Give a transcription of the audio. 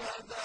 أَبَدًا